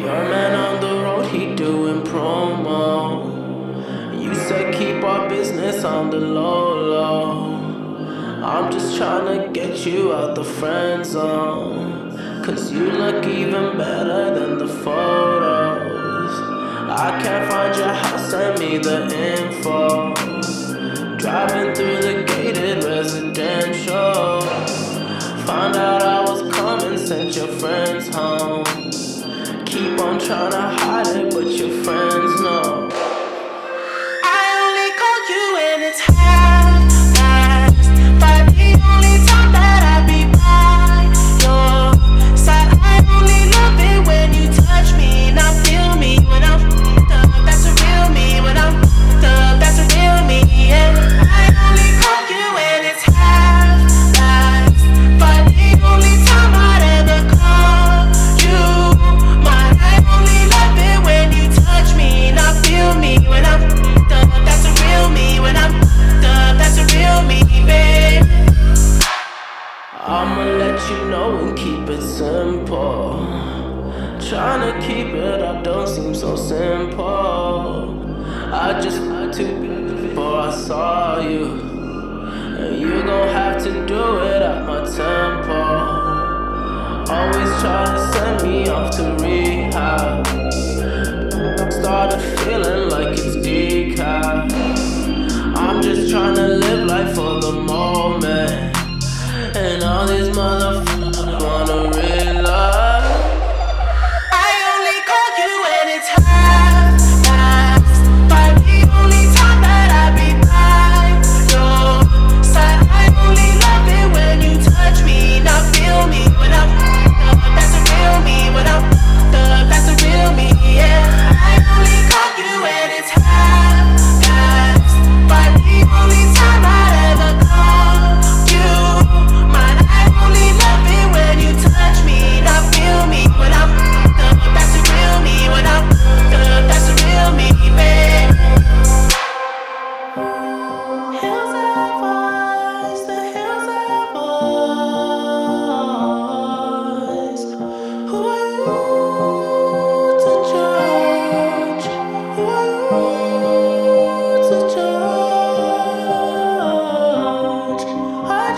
Your man on the road, he doing promo. You said keep our business on the low low. I'm just trying to get you out the friend zone. Cause you look even better than the photos. I can't find your house, send me the info. Driving through the gated residential. Found out I was coming, sent your friends home. Keep on trying to hide keep it up don't seem so simple. I just had to be before I saw you. And you gon' have to do it at my tempo. Always try to send me off to.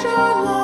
your love.